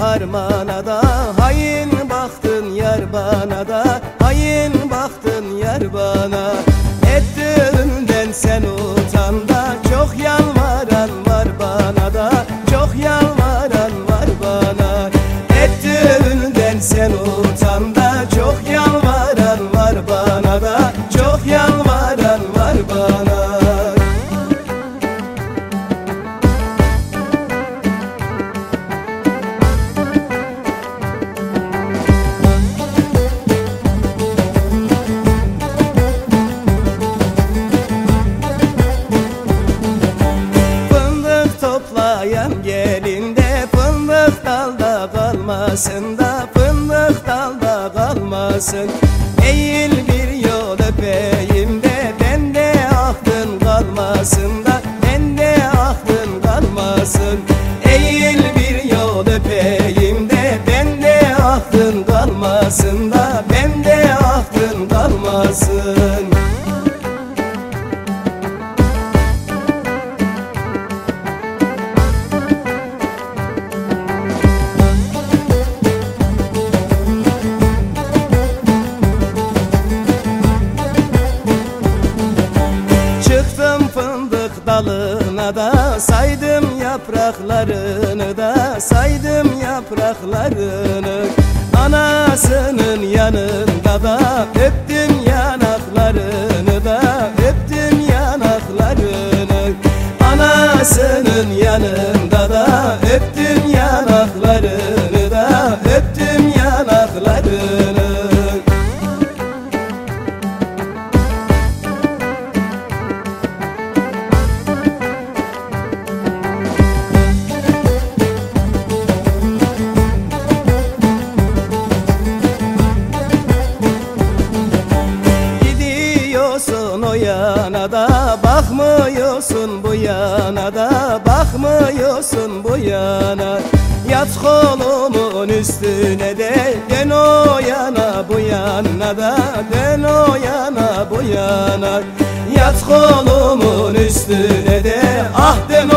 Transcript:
harmana da. Hain baktın yar bana da. Hain baktın yar bana. Ettiğinden sen utan da Çok yalvaran var bana da. Çok yalvaran var bana. Ettiğinden sen utan da Çok kalmasın da Fındık dalda kalmasın. Eğil bir yol öpeyim de Bende aklın kalmasın da Bende aklın kalmasın. Eğil bir yol öpeyim de Bende aklın kalmasın da Bende aklın kalmasın da saydım yapraklarını da saydım yapraklarını. Anasının yanında da öptüm yanaklarını da öptüm yanaklarını. Anasının yanında da öptüm yanaklarını yana da Bakmıyorsun bu yana da Bakmıyorsun bu yana. Yat kolumun üstüne de Dön o yana bu yana da Dön o yana bu yana. Yat kolumun üstüne de Ah deme